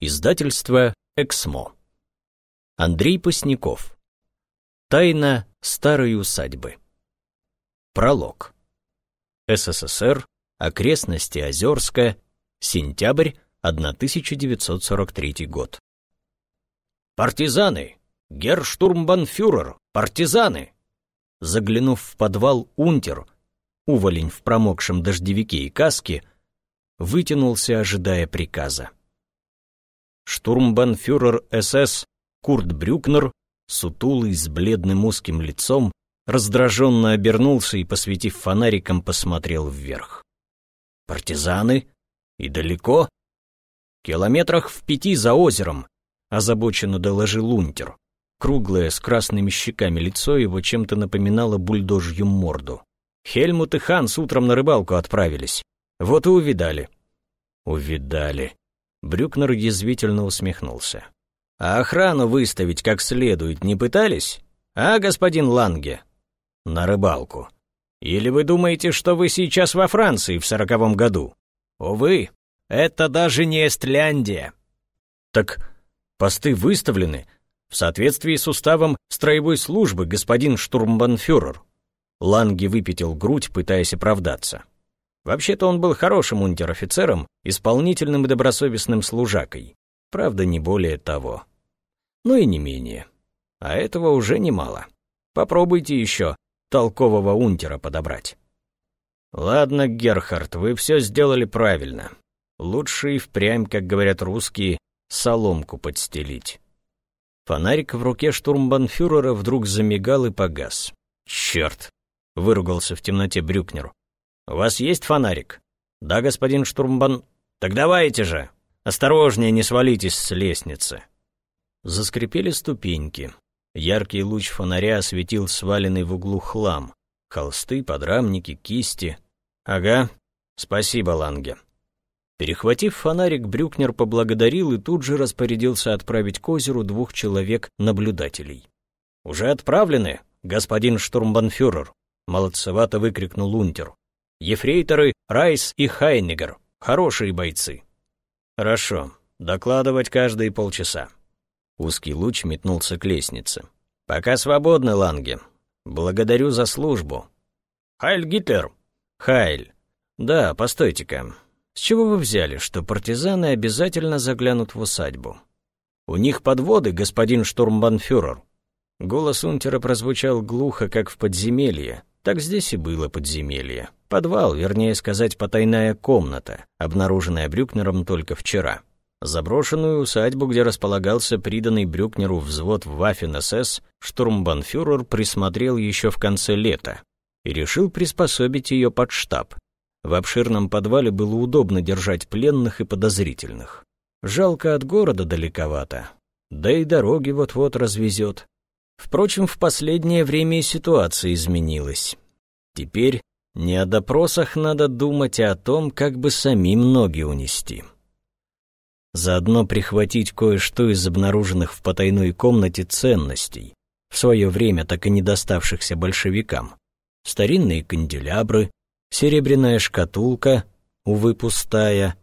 Издательство «Эксмо». Андрей Посняков. Тайна старой усадьбы. Пролог. СССР. Окрестности Озерска. Сентябрь 1943 год. «Партизаны! Герштурмбанфюрер! Партизаны!» Заглянув в подвал, унтер, уволень в промокшем дождевике и каске, вытянулся, ожидая приказа штурмбанфюрер СС Курт Брюкнер, сутулый, с бледным узким лицом, раздраженно обернулся и, посветив фонариком, посмотрел вверх. «Партизаны? И далеко?» «Километрах в пяти за озером», — озабоченно доложил унтер. Круглое, с красными щеками лицо его чем-то напоминало бульдожью морду. Хельмут и Ханс утром на рыбалку отправились. Вот и увидали. Увидали. Брюкнер язвительно усмехнулся. «А охрану выставить как следует не пытались? А, господин Ланге?» «На рыбалку. Или вы думаете, что вы сейчас во Франции в сороковом году? Увы, это даже не Эстляндия». «Так посты выставлены в соответствии с уставом строевой службы, господин штурмбанфюрер». Ланге выпятил грудь, пытаясь оправдаться. Вообще-то он был хорошим унтер-офицером, исполнительным и добросовестным служакой. Правда, не более того. Ну и не менее. А этого уже немало. Попробуйте еще толкового унтера подобрать. Ладно, Герхард, вы все сделали правильно. Лучше и впрямь, как говорят русские, соломку подстелить. Фонарик в руке штурмбанфюрера вдруг замигал и погас. «Черт!» — выругался в темноте Брюкнер. «У вас есть фонарик?» «Да, господин штурмбан...» «Так давайте же! Осторожнее, не свалитесь с лестницы!» Заскрипели ступеньки. Яркий луч фонаря осветил сваленный в углу хлам. Холсты, подрамники, кисти. «Ага, спасибо, Ланге». Перехватив фонарик, Брюкнер поблагодарил и тут же распорядился отправить к озеру двух человек-наблюдателей. «Уже отправлены, господин штурмбанфюрер!» — молодцевато выкрикнул унтер. Ефрейторы Райс и Хайнигер. Хорошие бойцы. Хорошо. Докладывать каждые полчаса. Узкий луч метнулся к лестнице. Пока свободны, Ланге. Благодарю за службу. Хайль Гитлер. Хайль. Да, постойте-ка. С чего вы взяли, что партизаны обязательно заглянут в усадьбу? У них подводы, господин штурмбанфюрер. Голос унтера прозвучал глухо, как в подземелье. Так здесь и было подземелье. Подвал, вернее сказать, потайная комната, обнаруженная Брюкнером только вчера. Заброшенную усадьбу, где располагался приданный Брюкнеру взвод Ваффен-СС, штурмбанфюрер присмотрел еще в конце лета и решил приспособить ее под штаб. В обширном подвале было удобно держать пленных и подозрительных. Жалко от города далековато, да и дороги вот-вот развезет. Впрочем, в последнее время и ситуация изменилась. Теперь не о допросах надо думать, а о том, как бы самим ноги унести. Заодно прихватить кое-что из обнаруженных в потайной комнате ценностей, в свое время так и не доставшихся большевикам. Старинные канделябры, серебряная шкатулка, увы, пустая,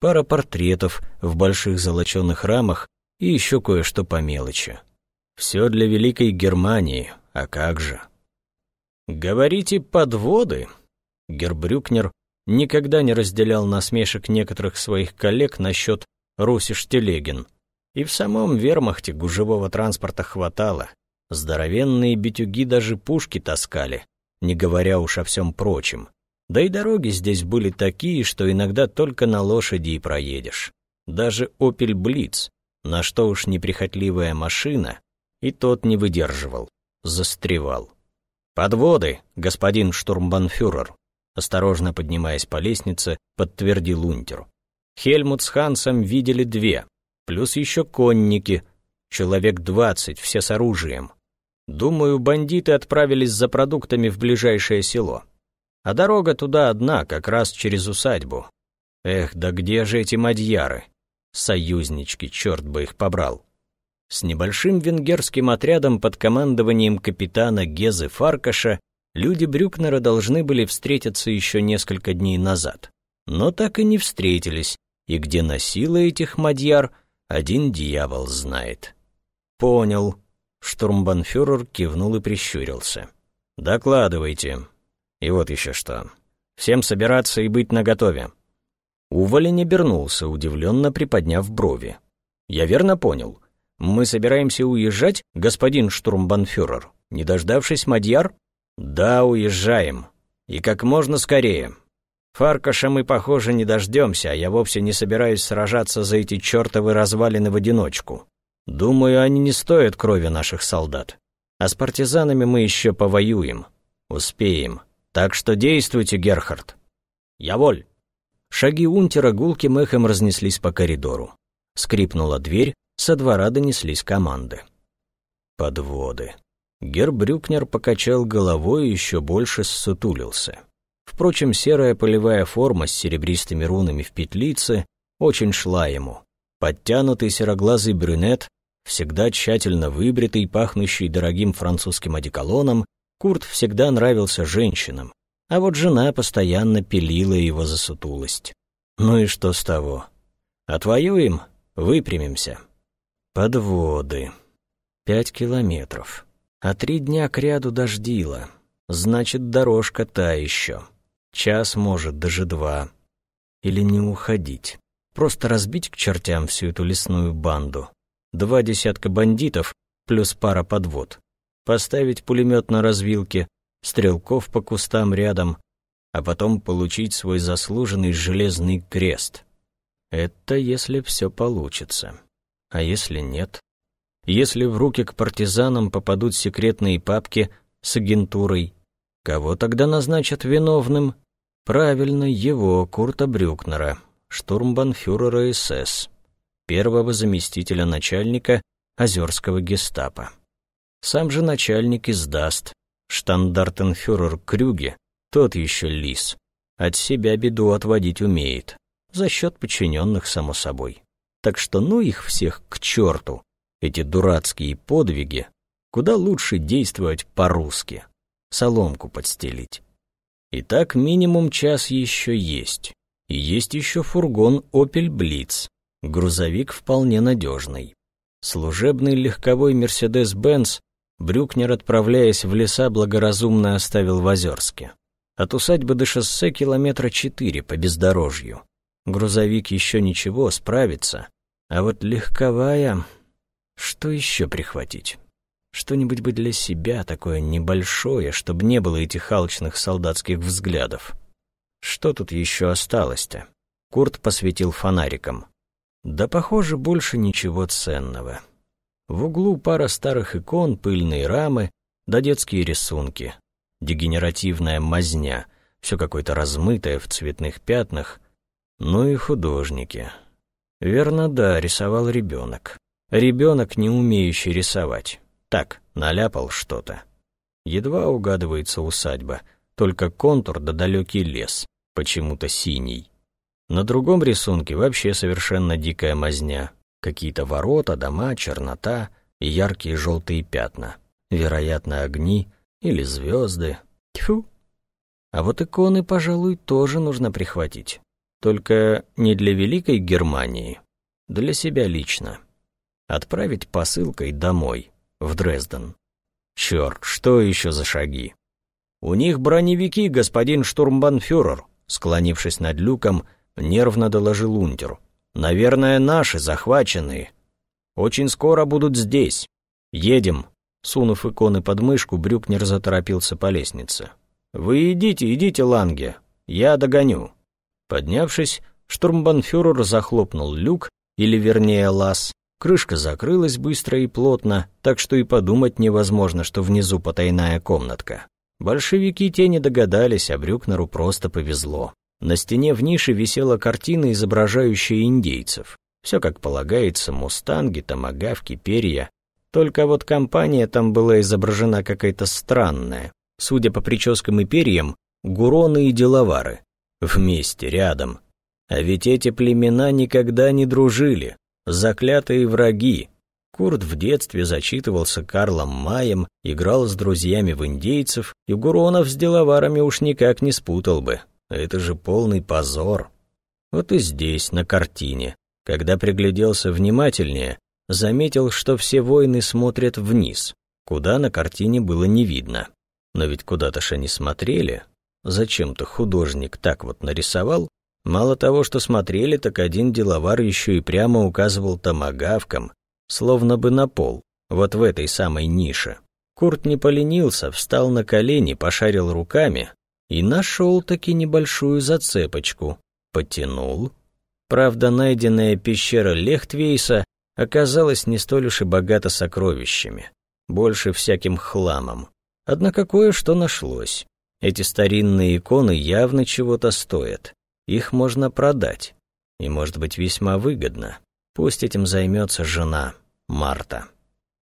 пара портретов в больших золоченых рамах и еще кое-что по мелочи. Все для Великой Германии, а как же? Говорите, подводы? Гербрюкнер никогда не разделял насмешек некоторых своих коллег насчет Русиш-Телегин. И в самом вермахте гужевого транспорта хватало. Здоровенные битюги даже пушки таскали, не говоря уж о всем прочем. Да и дороги здесь были такие, что иногда только на лошади и проедешь. Даже «Опель Блиц», на что уж неприхотливая машина, и тот не выдерживал, застревал. «Подводы, господин штурмбанфюрер», осторожно поднимаясь по лестнице, подтвердил унтер. Хельмут с Хансом видели две, плюс еще конники, человек двадцать, все с оружием. Думаю, бандиты отправились за продуктами в ближайшее село. А дорога туда одна, как раз через усадьбу. Эх, да где же эти мадьяры? Союзнички, черт бы их побрал. С небольшим венгерским отрядом под командованием капитана Гезы Фаркаша люди Брюкнера должны были встретиться еще несколько дней назад. Но так и не встретились, и где носила этих мадьяр, один дьявол знает. Понял. Штурмбанфюрер кивнул и прищурился. Докладывайте. И вот еще что. Всем собираться и быть наготове. Уволень обернулся, удивленно приподняв брови. «Я верно понял. Мы собираемся уезжать, господин штурмбанфюрер, не дождавшись Мадьяр?» «Да, уезжаем. И как можно скорее. Фаркаша мы, похоже, не дождемся, а я вовсе не собираюсь сражаться за эти чертовы развалины в одиночку. Думаю, они не стоят крови наших солдат. А с партизанами мы еще повоюем. Успеем. Так что действуйте, Герхард. Я воль. Шаги унтера гулким эхом разнеслись по коридору. Скрипнула дверь, со двора донеслись команды. Подводы. Гербрюкнер покачал головой и еще больше ссутулился. Впрочем, серая полевая форма с серебристыми рунами в петлице очень шла ему. Подтянутый сероглазый брюнет, всегда тщательно выбритый, пахнущий дорогим французским одеколоном, Курт всегда нравился женщинам, а вот жена постоянно пилила его за сутулость. Ну и что с того? Отвоюем, выпрямимся. Подводы. Пять километров. А три дня кряду дождило. Значит, дорожка та еще. Час, может, даже два. Или не уходить. Просто разбить к чертям всю эту лесную банду. Два десятка бандитов плюс пара подвод. Поставить пулемет на развилке, стрелков по кустам рядом, а потом получить свой заслуженный железный крест. Это если все получится. А если нет? Если в руки к партизанам попадут секретные папки с агентурой, кого тогда назначат виновным? Правильно, его, Курта Брюкнера, штурмбанфюрера СС, первого заместителя начальника Озерского гестапо. Сам же начальник издаст, Штандартенфюрер Крюге, тот еще лис. От себя беду отводить умеет. За счет подчиненных, само собой. Так что ну их всех к черту. Эти дурацкие подвиги. Куда лучше действовать по-русски. Соломку подстелить. Итак, минимум час еще есть. И есть еще фургон «Опель Блиц». Грузовик вполне надежный. Служебный легковой «Мерседес-Бенц» Брюкнер, отправляясь в леса, благоразумно оставил в Озерске. От усадьбы до шоссе километра четыре по бездорожью. Грузовик еще ничего, справится. А вот легковая... Что еще прихватить? Что-нибудь бы для себя такое небольшое, чтобы не было этих алчных солдатских взглядов. Что тут еще осталось-то? Курт посветил фонариком. Да, похоже, больше ничего ценного. В углу пара старых икон, пыльные рамы, да детские рисунки. Дегенеративная мазня, все какое-то размытое в цветных пятнах. Ну и художники. Верно, да, рисовал ребенок. Ребенок, не умеющий рисовать. Так, наляпал что-то. Едва угадывается усадьба, только контур да далекий лес, почему-то синий. На другом рисунке вообще совершенно дикая мазня, Какие-то ворота, дома, чернота и яркие желтые пятна. Вероятно, огни или звезды. Тьфу. А вот иконы, пожалуй, тоже нужно прихватить. Только не для Великой Германии, для себя лично. Отправить посылкой домой, в Дрезден. Черт, что еще за шаги? У них броневики, господин штурмбанфюрер, склонившись над люком, нервно доложил унтер. Наверное, наши, захваченные. Очень скоро будут здесь. Едем. Сунув иконы под мышку, Брюкнер заторопился по лестнице. «Вы идите, идите, Ланге. Я догоню». Поднявшись, штурмбанфюрер захлопнул люк, или вернее лаз. Крышка закрылась быстро и плотно, так что и подумать невозможно, что внизу потайная комнатка. Большевики те не догадались, а Брюкнеру просто повезло. На стене в нише висела картина, изображающая индейцев. Все как полагается, мустанги, томагавки, перья. Только вот компания там была изображена какая-то странная. Судя по прическам и перьям, гуроны и деловары. Вместе, рядом. А ведь эти племена никогда не дружили. Заклятые враги. Курт в детстве зачитывался Карлом Маем, играл с друзьями в индейцев, и гуронов с деловарами уж никак не спутал бы. Это же полный позор. Вот и здесь, на картине. Когда пригляделся внимательнее, заметил, что все воины смотрят вниз, куда на картине было не видно. Но ведь куда-то ж они смотрели. Зачем-то художник так вот нарисовал. Мало того, что смотрели, так один деловар еще и прямо указывал томагавком, словно бы на пол, вот в этой самой нише. Курт не поленился, встал на колени, пошарил руками и нашел таки небольшую зацепочку. Потянул. Правда, найденная пещера Лехтвейса оказалась не столь уж и богата сокровищами, больше всяким хламом. Однако кое-что нашлось. Эти старинные иконы явно чего-то стоят. Их можно продать. И может быть весьма выгодно. Пусть этим займется жена, Марта.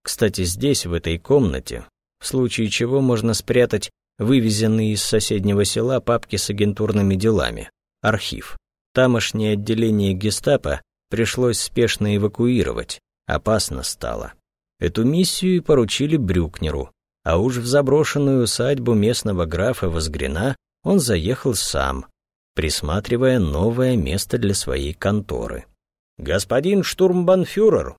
Кстати, здесь, в этой комнате, в случае чего можно спрятать вывезенные из соседнего села папки с агентурными делами, архив. Тамошнее отделение гестапо пришлось спешно эвакуировать, опасно стало. Эту миссию поручили Брюкнеру, а уж в заброшенную усадьбу местного графа Возгрена он заехал сам, присматривая новое место для своей конторы. «Господин штурмбанфюрер!»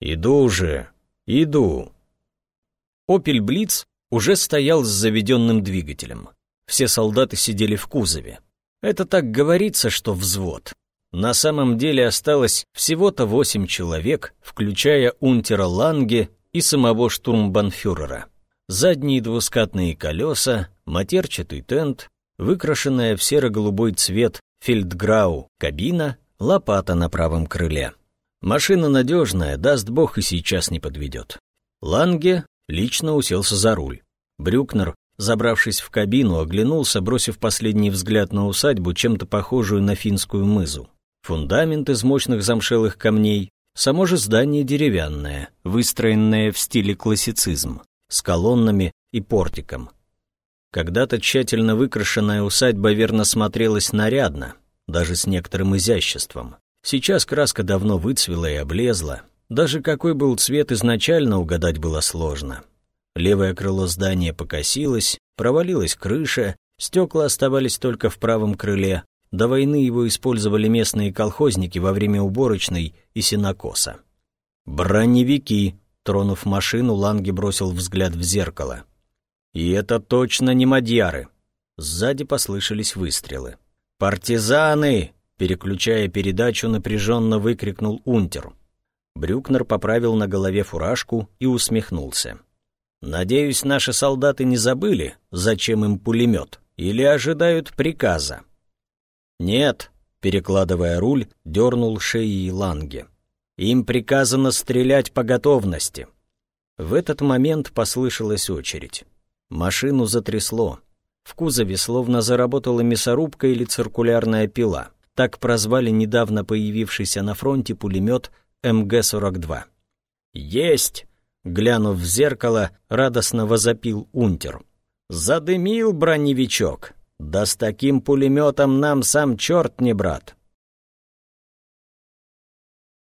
«Иду уже, иду!» «Опель Блиц» уже стоял с заведенным двигателем. Все солдаты сидели в кузове. Это так говорится, что взвод. На самом деле осталось всего-то восемь человек, включая унтера Ланге и самого штурмбанфюрера задние двускатные колеса, матерчатый тент, выкрашенная в серо-голубой цвет фельдграу кабина, лопата на правом крыле. Машина надежная, даст бог и сейчас не подведет. Ланге лично уселся за руль. Брюкнер, забравшись в кабину, оглянулся, бросив последний взгляд на усадьбу, чем-то похожую на финскую мызу. Фундамент из мощных замшелых камней, само же здание деревянное, выстроенное в стиле классицизм с колоннами и портиком. Когда-то тщательно выкрашенная усадьба верно смотрелась нарядно, даже с некоторым изяществом. Сейчас краска давно выцвела и облезла. Даже какой был цвет изначально угадать было сложно. Левое крыло здания покосилось, провалилась крыша, стекла оставались только в правом крыле. До войны его использовали местные колхозники во время уборочной и сенокоса. «Броневики», Тронув машину, Ланги бросил взгляд в зеркало. «И это точно не мадьяры!» Сзади послышались выстрелы. «Партизаны!» Переключая передачу, напряженно выкрикнул унтер. Брюкнер поправил на голове фуражку и усмехнулся. «Надеюсь, наши солдаты не забыли, зачем им пулемет, или ожидают приказа?» «Нет», — перекладывая руль, дернул шеи Ланге. Им приказано стрелять по готовности. В этот момент послышалась очередь. Машину затрясло. В кузове словно заработала мясорубка или циркулярная пила. Так прозвали недавно появившийся на фронте пулемет МГ-42. «Есть!» — глянув в зеркало, радостно возопил унтер. «Задымил броневичок! Да с таким пулеметом нам сам черт не брат!»